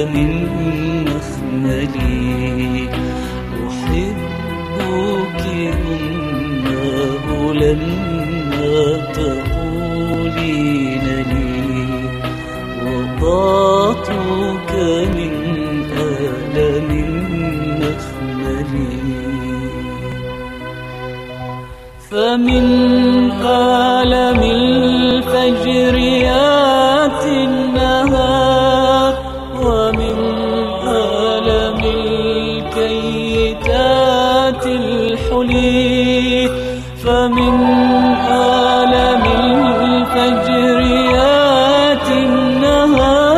آلم مخملي أحبك أماه لما تقولين لي. وضعتك من آلم مخملي فمن آلم الفجر ياتي الكيتات الحلي فمن آلم الفجر ياتي النهار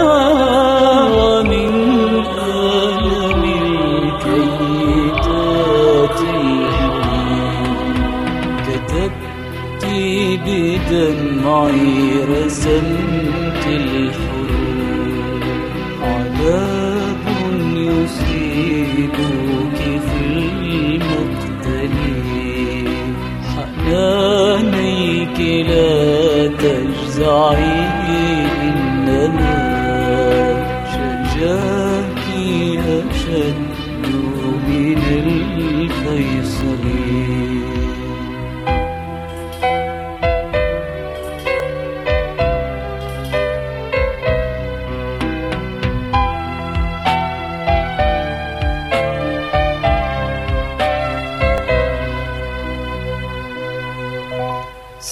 ومن آلم الكيتات الحلي كتبت بدمعي رسمت الحروف تجزعي إنما شجاك أشد من الفيصل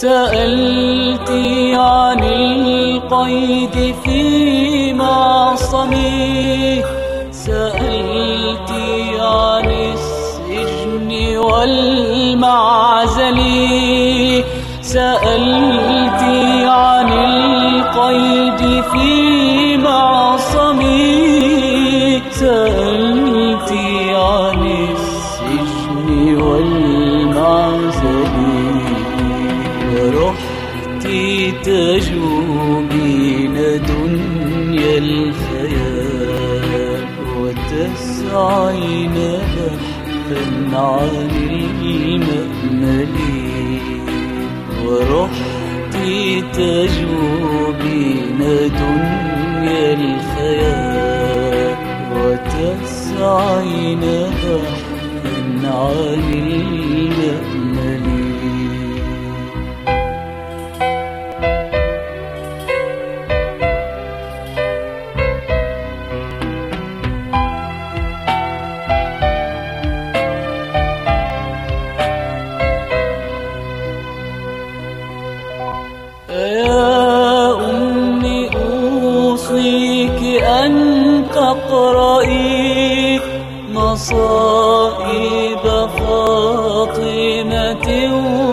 سألتي عن القيد في معصمي سألتي عن السجن والمعزل. سألتي عن القيد في تجوبين دنيا الخيال وتسعين بحثا عن المأمل ورحت تجوبين دنيا الخيال وتسعين بحثا عن المأمل فاطمة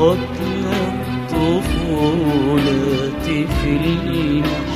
وقتل الطفولة في المحمل